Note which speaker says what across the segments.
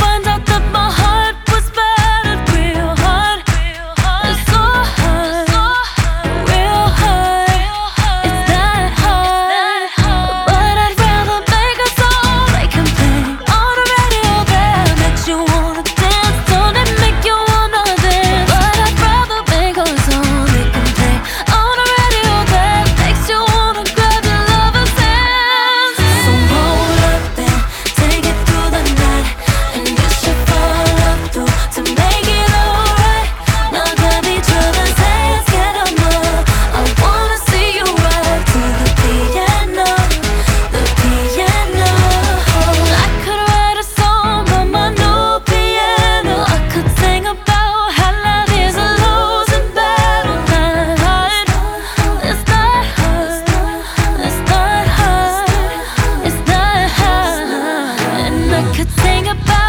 Speaker 1: fun. could sing about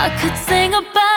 Speaker 1: I could sing about